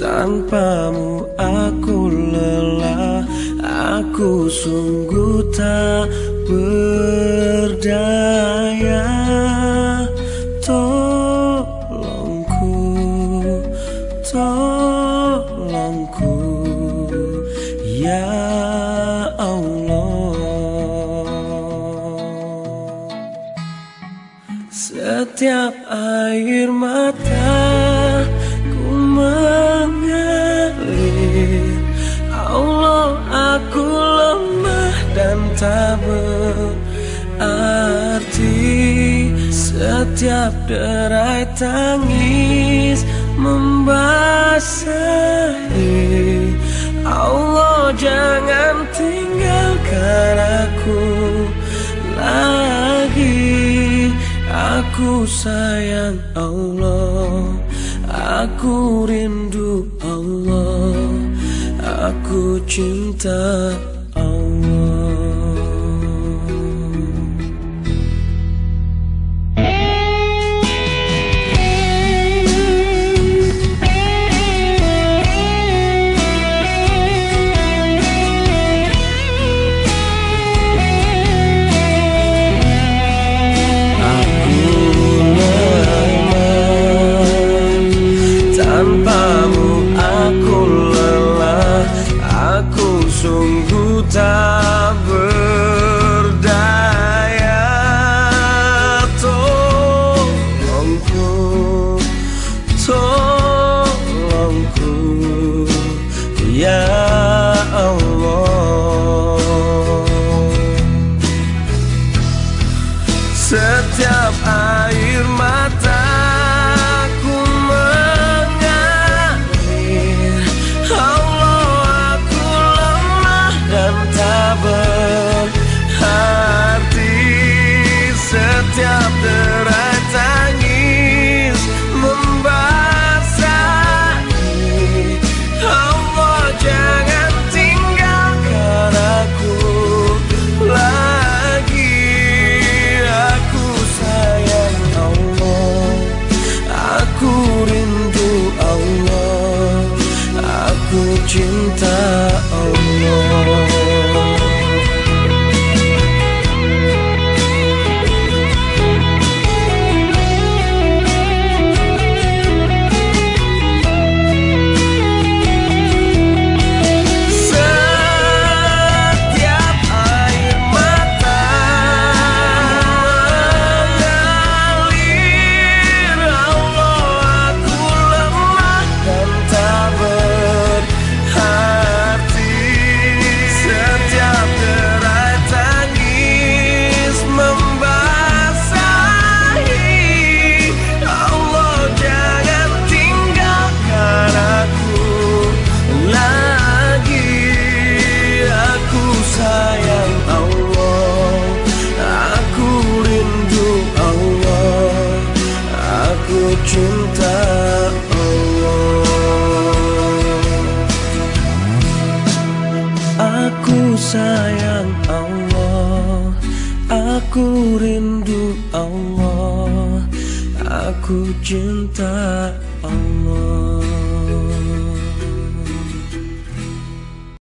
Tanpamu aku lelah Aku sungguh tak berdaya Setiap air mata tak berarti Setiap derai tangis membasahi Aku sayang Allah Aku rindu Allah Aku cinta Setiap air mataku mengalir. Allah aku lemah dan tak berarti Setiap cinta Allah. Aku sayang Allah Aku rindu Allah. Aku cinta Allah